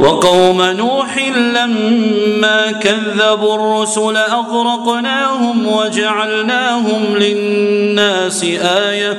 وقوم نوح لما كذبوا الرسل أغرقناهم وجعلناهم للناس آية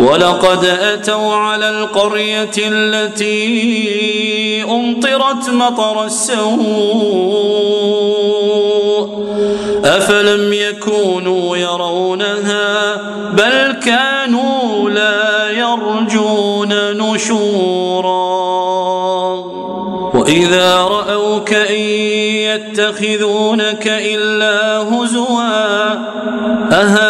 ولقد أتوا على القرية التي أمطرت مطر السوء أفلم يكونوا يرونها بل كانوا لا يرجون نشورا وإذا رأوك إن يتخذونك إلا هزوا أهذا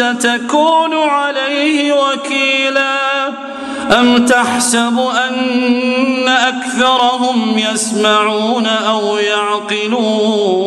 أفأنت تكون عليه وكيلا أم تحسب أن أكثرهم يسمعون أو يعقلون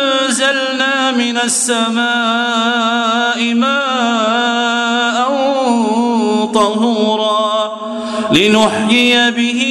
وأنزلنا من السماء ماء طهورا لنحيي به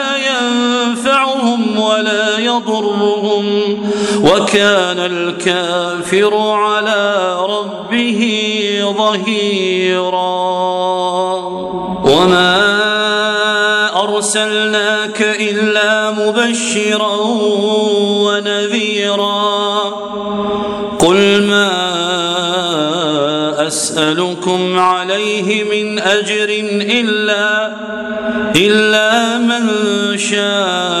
ولا يضرهم وكان الكافر على ربه ظهيرا. وما أرسلناك إلا مبشرا ونذيرا. قل ما أسألكم عليه من أجر إلا إلا من شاء.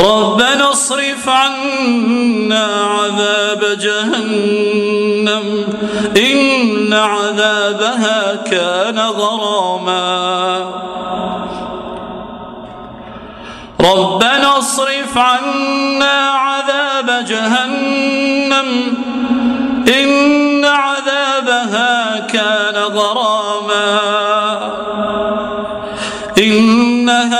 ربنا اصرف عنا عذاب جهنم. إن عذابها كان غراما. ربنا اصرف عنا عذاب جهنم. إن عذابها كان غراما. إنها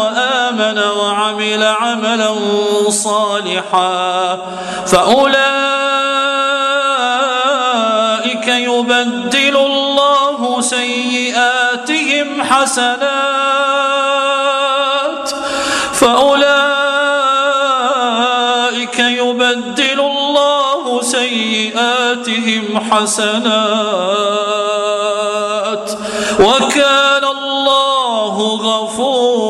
وآمن وعمل عملا صالحا فأولئك يبدل الله سيئاتهم حسنات فأولئك يبدل الله سيئاتهم حسنات وكان الله غفورا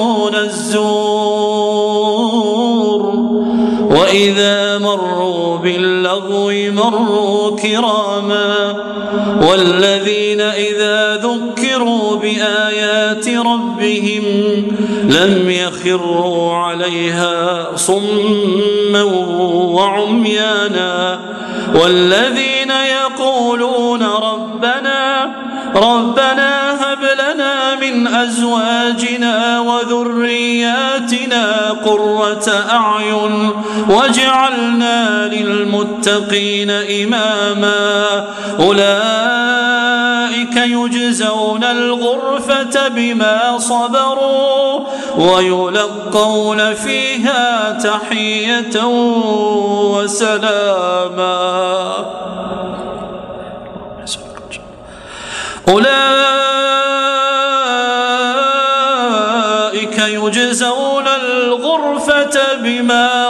وإذا مروا باللغو مروا كراما والذين إذا ذكروا بآيات ربهم لم يخروا عليها صما وعميانا والذين يقولون ربنا ربنا أزواجنا وذرياتنا قرة أعين واجعلنا للمتقين إماما أولئك يجزون الغرفة بما صبروا ويلقون فيها تحية وسلاما. أولئك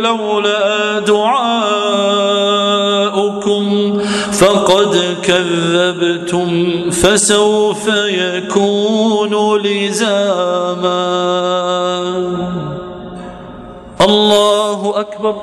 لولا دعاؤكم فقد كذبتم فسوف يكون لزاما. الله أكبر.